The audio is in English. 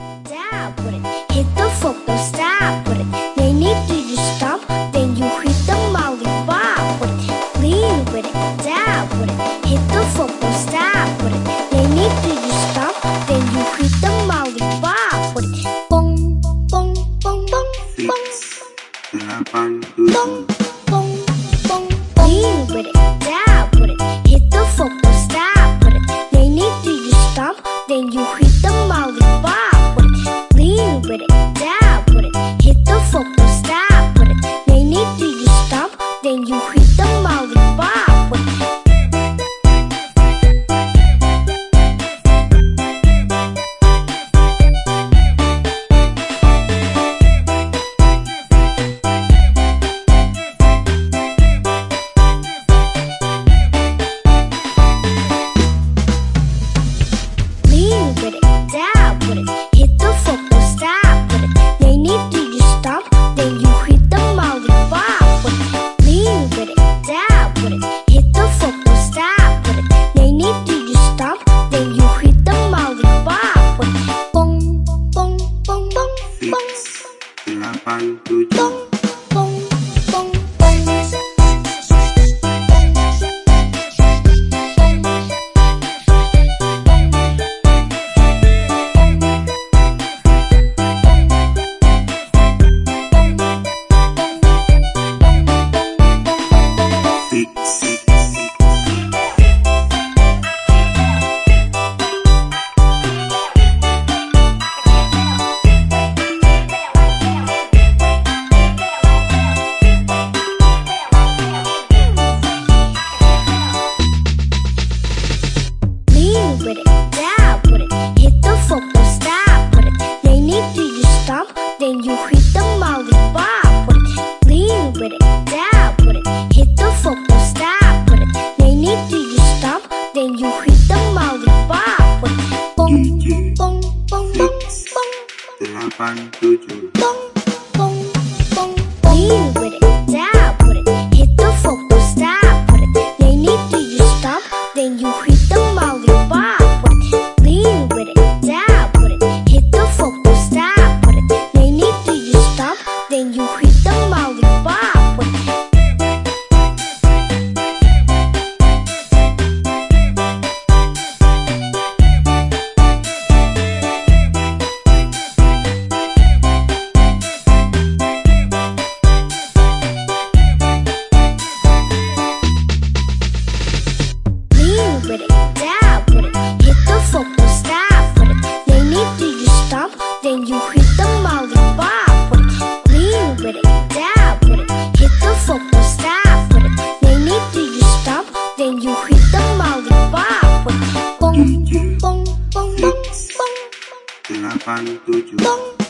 it put it. Hit the photo stop, put it. Then if you stop, then you hit the lollipop, put it. Lean with it down, put it. Hit the photo stop, put it. Then if you stop, then you hit the lollipop, put it. Bong, bong, bong, bong, bong, bong, bong, bong. Lean with it down, put it. Hit the photo stop, put it. Then if you stop, then you hit the lollipop, put then you the lollipop, put it. Bong, tujuh, bong, bong, bong, bong, delapan, tujuh, bong, bong, bong. Lean with it down, put it. Hit the photo stop, put it. Then if you stop, then you hit the lollipop, put it. Lean with it down, put it. Hit the photo stop, put it. Then if you stop, then you hit then you hit the lollipop, put it. Bong, tujuh, bong, bong, bong, bong, delapan, tujuh, bong,